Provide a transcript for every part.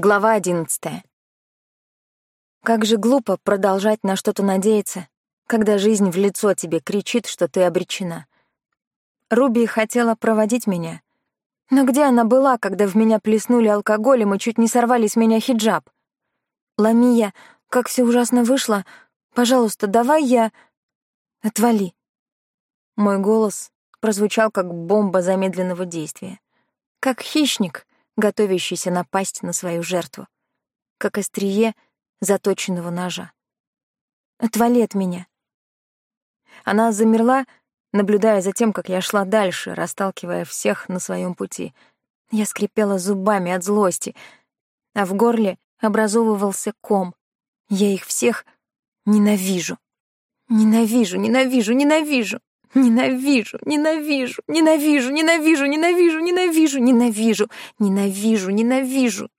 Глава одиннадцатая. Как же глупо продолжать на что-то надеяться, когда жизнь в лицо тебе кричит, что ты обречена. Руби хотела проводить меня. Но где она была, когда в меня плеснули алкоголем и чуть не сорвали с меня хиджаб? Ламия, как все ужасно вышло. Пожалуйста, давай я... Отвали. Мой голос прозвучал как бомба замедленного действия. Как хищник, готовящийся напасть на свою жертву, как острие заточенного ножа. «Отвали от меня!» Она замерла, наблюдая за тем, как я шла дальше, расталкивая всех на своем пути. Я скрипела зубами от злости, а в горле образовывался ком. Я их всех ненавижу. Ненавижу, ненавижу, ненавижу. Ненавижу, ненавижу, ненавижу, ненавижу, ненавижу, ненавижу, ненавижу, ненавижу, ненавижу,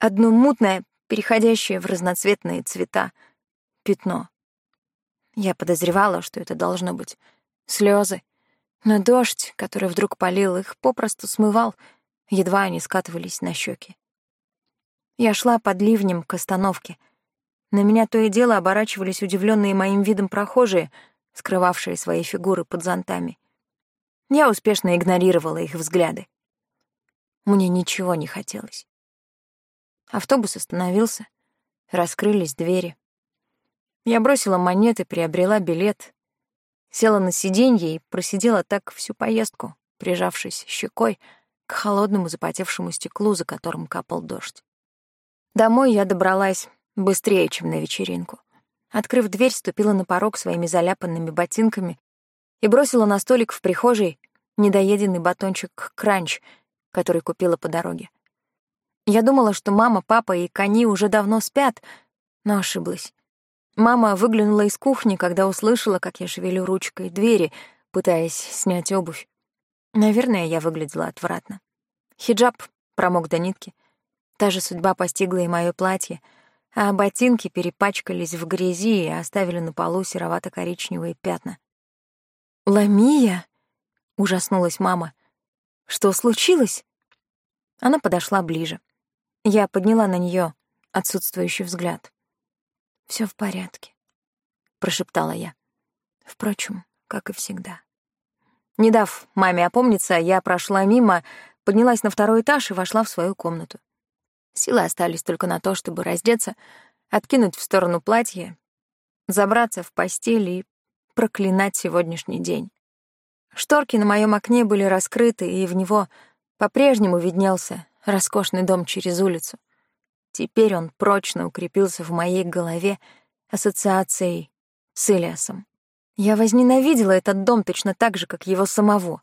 одно мутное, переходящее в разноцветные цвета, пятно. Я подозревала, что это должно быть слезы, но дождь, который вдруг полил их, попросту смывал, едва они скатывались на щеки. Я шла под ливнем к остановке. На меня то и дело оборачивались удивленные моим видом прохожие, скрывавшие свои фигуры под зонтами. Я успешно игнорировала их взгляды. Мне ничего не хотелось. Автобус остановился, раскрылись двери. Я бросила монеты, приобрела билет, села на сиденье и просидела так всю поездку, прижавшись щекой к холодному запотевшему стеклу, за которым капал дождь. Домой я добралась быстрее, чем на вечеринку. Открыв дверь, ступила на порог своими заляпанными ботинками и бросила на столик в прихожей недоеденный батончик кранч, который купила по дороге. Я думала, что мама, папа и кони уже давно спят, но ошиблась. Мама выглянула из кухни, когда услышала, как я шевелю ручкой двери, пытаясь снять обувь. Наверное, я выглядела отвратно. Хиджаб промок до нитки. Та же судьба постигла и моё платье, а ботинки перепачкались в грязи и оставили на полу серовато-коричневые пятна. «Ламия?» — ужаснулась мама. «Что случилось?» Она подошла ближе. Я подняла на нее отсутствующий взгляд. Все в порядке», — прошептала я. Впрочем, как и всегда. Не дав маме опомниться, я прошла мимо, поднялась на второй этаж и вошла в свою комнату. Силы остались только на то, чтобы раздеться, откинуть в сторону платье, забраться в постель и проклинать сегодняшний день. Шторки на моем окне были раскрыты, и в него по-прежнему виднелся роскошный дом через улицу. Теперь он прочно укрепился в моей голове ассоциацией с Илиасом. Я возненавидела этот дом точно так же, как его самого.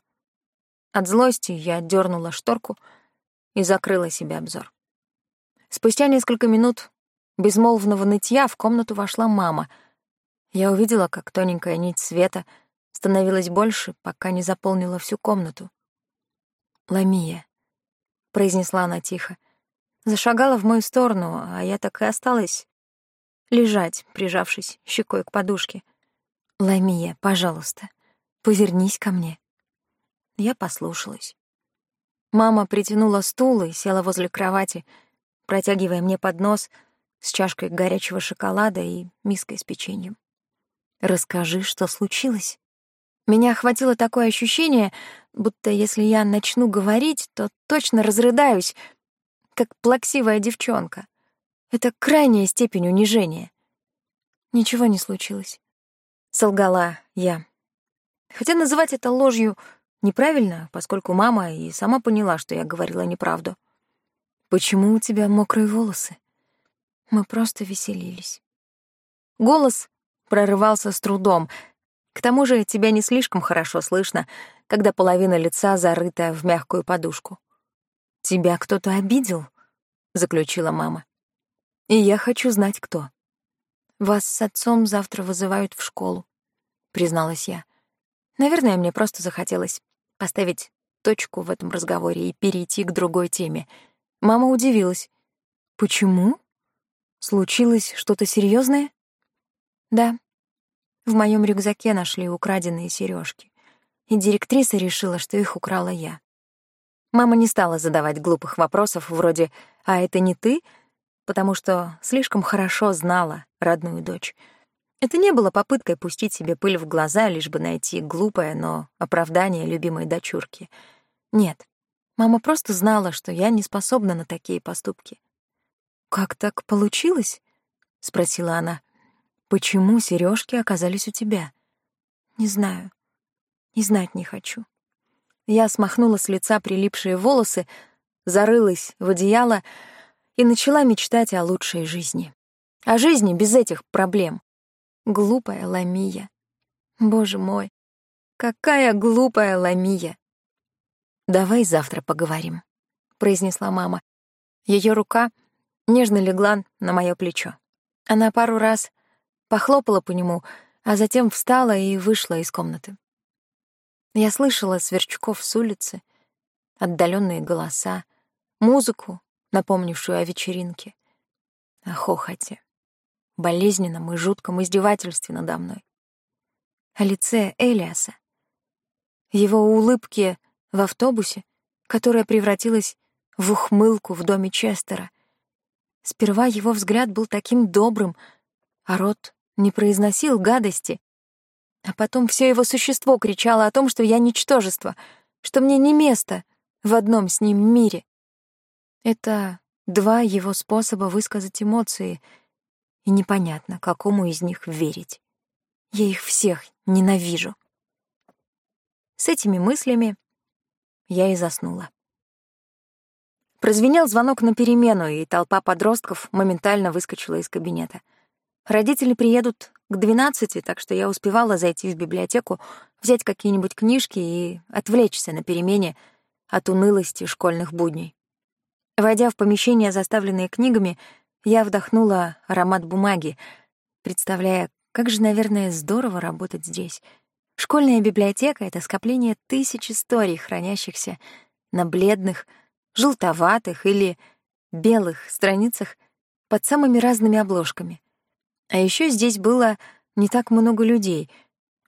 От злости я отдернула шторку и закрыла себе обзор. Спустя несколько минут безмолвного нытья в комнату вошла мама. Я увидела, как тоненькая нить света становилась больше, пока не заполнила всю комнату. Ламия произнесла она тихо. Зашагала в мою сторону, а я так и осталась лежать, прижавшись щекой к подушке. «Ламия, пожалуйста, повернись ко мне». Я послушалась. Мама притянула стул и села возле кровати, протягивая мне поднос с чашкой горячего шоколада и миской с печеньем. «Расскажи, что случилось?» Меня охватило такое ощущение, будто если я начну говорить, то точно разрыдаюсь, как плаксивая девчонка. Это крайняя степень унижения. Ничего не случилось. Солгала я. Хотя называть это ложью неправильно, поскольку мама и сама поняла, что я говорила неправду. «Почему у тебя мокрые волосы?» Мы просто веселились. Голос прорывался с трудом, к тому же тебя не слишком хорошо слышно, когда половина лица зарыта в мягкую подушку. «Тебя кто-то обидел?» — заключила мама. И я хочу знать, кто. Вас с отцом завтра вызывают в школу, призналась я. Наверное, мне просто захотелось поставить точку в этом разговоре и перейти к другой теме. Мама удивилась. Почему? Случилось что-то серьезное? Да. В моем рюкзаке нашли украденные сережки, и директриса решила, что их украла я. Мама не стала задавать глупых вопросов вроде «А это не ты?», потому что слишком хорошо знала родную дочь. Это не было попыткой пустить себе пыль в глаза, лишь бы найти глупое, но оправдание любимой дочурки. Нет, мама просто знала, что я не способна на такие поступки. «Как так получилось?» — спросила она. «Почему сережки оказались у тебя?» «Не знаю. И знать не хочу». Я смахнула с лица прилипшие волосы, зарылась в одеяло и начала мечтать о лучшей жизни. О жизни без этих проблем. Глупая Ламия. Боже мой, какая глупая Ламия. «Давай завтра поговорим», — произнесла мама. Ее рука нежно легла на мое плечо. Она пару раз похлопала по нему, а затем встала и вышла из комнаты. Я слышала сверчков с улицы, отдаленные голоса, музыку, напомнившую о вечеринке, о хохоте, болезненном и жутком издевательстве надо мной, о лице Элиаса, его улыбке в автобусе, которая превратилась в ухмылку в доме Честера. Сперва его взгляд был таким добрым, а рот не произносил гадости, а потом все его существо кричало о том, что я ничтожество, что мне не место в одном с ним мире. Это два его способа высказать эмоции, и непонятно, какому из них верить. Я их всех ненавижу. С этими мыслями я и заснула. Прозвенел звонок на перемену, и толпа подростков моментально выскочила из кабинета. Родители приедут к двенадцати, так что я успевала зайти в библиотеку, взять какие-нибудь книжки и отвлечься на перемене от унылости школьных будней. Войдя в помещение, заставленное книгами, я вдохнула аромат бумаги, представляя, как же, наверное, здорово работать здесь. Школьная библиотека — это скопление тысяч историй, хранящихся на бледных, желтоватых или белых страницах под самыми разными обложками — а еще здесь было не так много людей,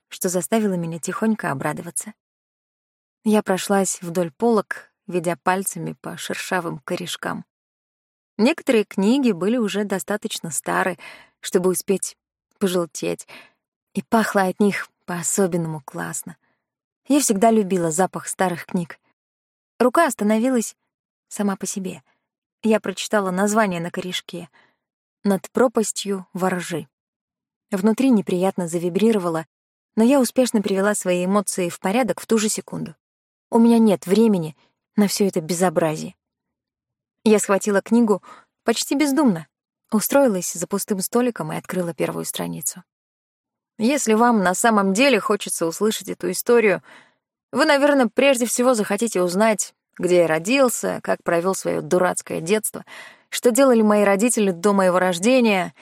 что заставило меня тихонько обрадоваться. Я прошлась вдоль полок, ведя пальцами по шершавым корешкам. Некоторые книги были уже достаточно стары, чтобы успеть пожелтеть, и пахло от них по-особенному классно. Я всегда любила запах старых книг. Рука остановилась сама по себе. Я прочитала название на корешке — над пропастью воржи. Внутри неприятно завибрировало, но я успешно привела свои эмоции в порядок в ту же секунду. У меня нет времени на все это безобразие. Я схватила книгу почти бездумно, устроилась за пустым столиком и открыла первую страницу. Если вам на самом деле хочется услышать эту историю, вы, наверное, прежде всего захотите узнать, где я родился, как провел свое дурацкое детство — что делали мои родители до моего рождения,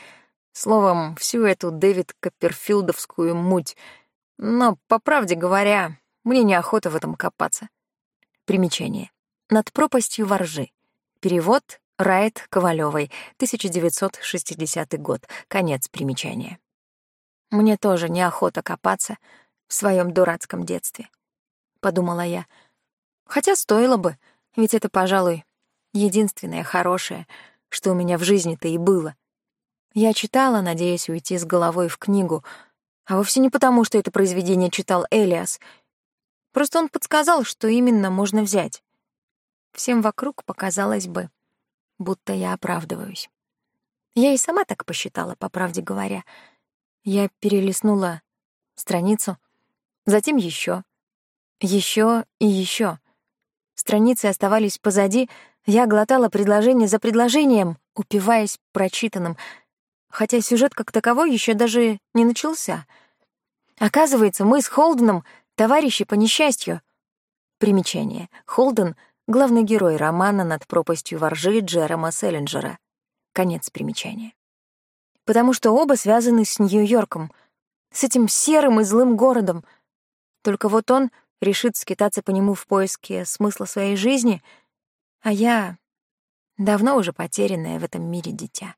словом, всю эту Дэвид Копперфилдовскую муть. Но, по правде говоря, мне неохота в этом копаться. Примечание. «Над пропастью воржи». Перевод Райт Ковалевой, 1960 год. Конец примечания. Мне тоже неохота копаться в своем дурацком детстве, подумала я. Хотя стоило бы, ведь это, пожалуй, единственное хорошее, что у меня в жизни-то и было. Я читала, надеясь уйти с головой в книгу, а вовсе не потому, что это произведение читал Элиас. Просто он подсказал, что именно можно взять. Всем вокруг показалось бы, будто я оправдываюсь. Я и сама так посчитала, по правде говоря. Я перелистнула страницу, затем еще, еще и еще. Страницы оставались позади, я глотала предложение за предложением, упиваясь прочитанным, хотя сюжет как таковой еще даже не начался. Оказывается, мы с Холденом товарищи по несчастью. Примечание. Холден — главный герой романа «Над пропастью воржи» Джерома Селлинджера. Конец примечания. Потому что оба связаны с Нью-Йорком, с этим серым и злым городом. Только вот он решит скитаться по нему в поиске смысла своей жизни, а я давно уже потерянная в этом мире дитя.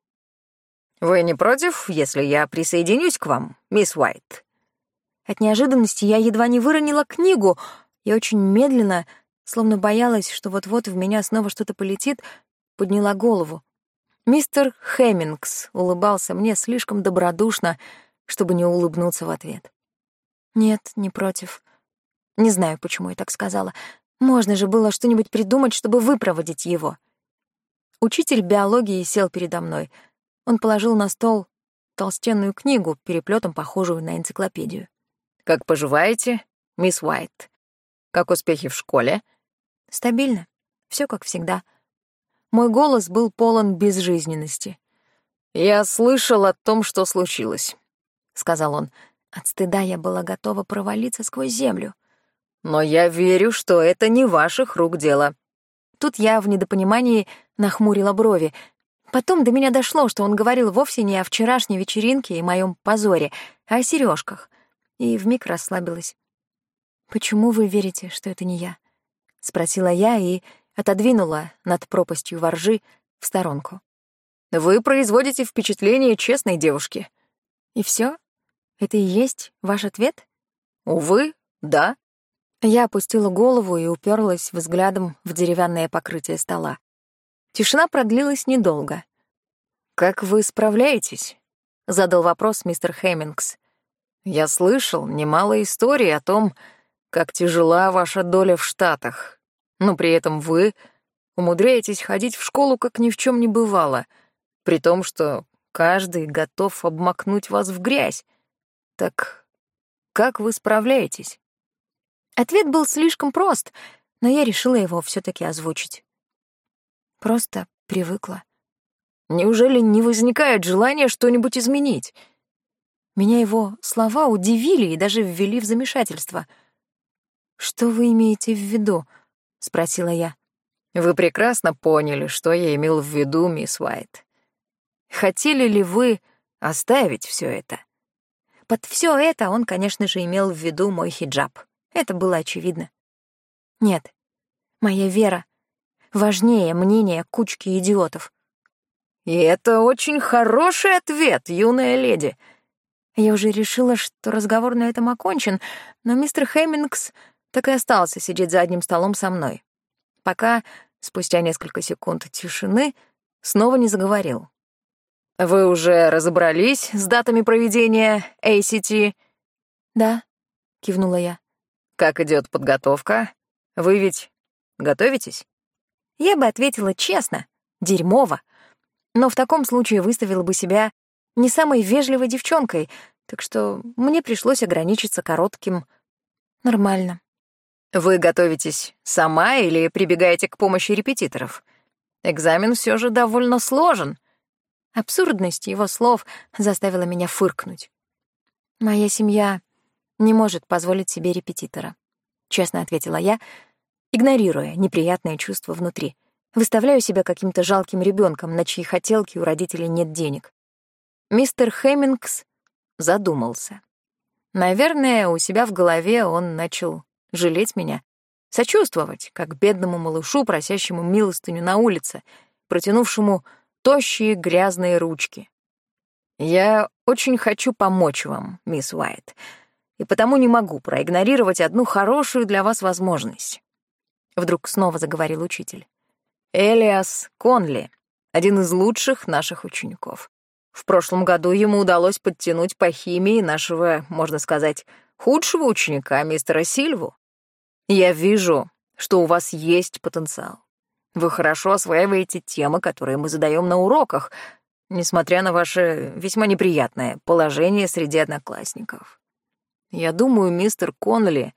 «Вы не против, если я присоединюсь к вам, мисс Уайт?» От неожиданности я едва не выронила книгу и очень медленно, словно боялась, что вот-вот в меня снова что-то полетит, подняла голову. Мистер Хэммингс улыбался мне слишком добродушно, чтобы не улыбнуться в ответ. «Нет, не против. Не знаю, почему я так сказала. Можно же было что-нибудь придумать, чтобы выпроводить его». Учитель биологии сел передо мной. Он положил на стол толстенную книгу, переплетом похожую на энциклопедию. «Как поживаете, мисс Уайт? Как успехи в школе?» «Стабильно. Все как всегда». Мой голос был полон безжизненности. «Я слышал о том, что случилось», — сказал он. От стыда я была готова провалиться сквозь землю. «Но я верю, что это не ваших рук дело». Тут я в недопонимании нахмурила брови. Потом до меня дошло, что он говорил вовсе не о вчерашней вечеринке и моем позоре, а о сережках, и вмиг расслабилась. «Почему вы верите, что это не я?» — спросила я и отодвинула над пропастью воржи в сторонку. «Вы производите впечатление честной девушки». «И все? Это и есть ваш ответ?» «Увы, да». Я опустила голову и уперлась взглядом в деревянное покрытие стола. Тишина продлилась недолго. «Как вы справляетесь?» — задал вопрос мистер Хэммингс. «Я слышал немало историй о том, как тяжела ваша доля в Штатах, но при этом вы умудряетесь ходить в школу, как ни в чем не бывало, при том, что каждый готов обмакнуть вас в грязь. Так как вы справляетесь? Ответ был слишком прост, но я решила его все таки озвучить. Просто привыкла. Неужели не возникает желания что-нибудь изменить? Меня его слова удивили и даже ввели в замешательство. «Что вы имеете в виду?» — спросила я. «Вы прекрасно поняли, что я имел в виду, мисс Уайт. Хотели ли вы оставить все это?» Под все это он, конечно же, имел в виду мой хиджаб. Это было очевидно. Нет, моя вера важнее мнения кучки идиотов. И это очень хороший ответ, юная леди. Я уже решила, что разговор на этом окончен, но мистер Хэммингс так и остался сидеть за одним столом со мной, пока, спустя несколько секунд тишины, снова не заговорил. «Вы уже разобрались с датами проведения ACT?» «Да», — кивнула я. «Как идет подготовка? Вы ведь готовитесь?» Я бы ответила честно, дерьмово. Но в таком случае выставила бы себя не самой вежливой девчонкой, так что мне пришлось ограничиться коротким «нормально». Вы готовитесь сама или прибегаете к помощи репетиторов? Экзамен все же довольно сложен. Абсурдность его слов заставила меня фыркнуть. Моя семья не может позволить себе репетитора, честно ответила я, игнорируя неприятное чувство внутри. Выставляю себя каким-то жалким ребенком, на чьи хотелки у родителей нет денег. Мистер Хэммингс задумался. Наверное, у себя в голове он начал жалеть меня, сочувствовать, как бедному малышу, просящему милостыню на улице, протянувшему тощие грязные ручки. «Я очень хочу помочь вам, мисс Уайт, и потому не могу проигнорировать одну хорошую для вас возможность». Вдруг снова заговорил учитель. «Элиас Конли, один из лучших наших учеников. В прошлом году ему удалось подтянуть по химии нашего, можно сказать, худшего ученика, мистера Сильву. Я вижу, что у вас есть потенциал. Вы хорошо осваиваете темы, которые мы задаем на уроках, несмотря на ваше весьма неприятное положение среди одноклассников. Я думаю, мистер Коннелли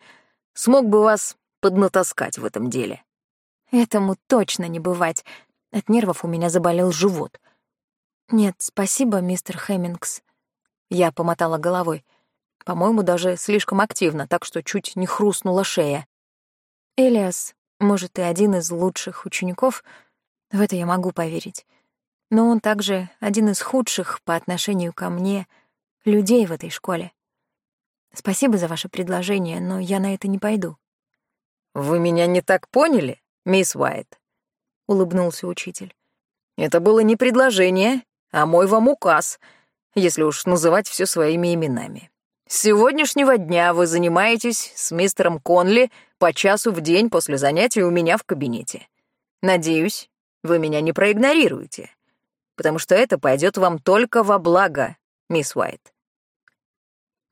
смог бы вас поднатаскать в этом деле. Этому точно не бывать. От нервов у меня заболел живот. Нет, спасибо, мистер Хэммингс. Я помотала головой. По-моему, даже слишком активно, так что чуть не хрустнула шея. Элиас, может, и один из лучших учеников, в это я могу поверить. Но он также один из худших по отношению ко мне людей в этой школе. Спасибо за ваше предложение, но я на это не пойду. «Вы меня не так поняли, мисс Уайт?» — улыбнулся учитель. «Это было не предложение, а мой вам указ, если уж называть все своими именами. С сегодняшнего дня вы занимаетесь с мистером Конли по часу в день после занятий у меня в кабинете. Надеюсь, вы меня не проигнорируете, потому что это пойдет вам только во благо, мисс Уайт.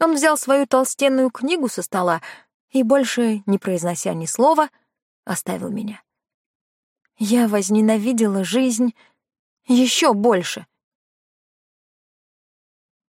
Он взял свою толстенную книгу со стола и, больше не произнося ни слова, оставил меня. Я возненавидела жизнь еще больше,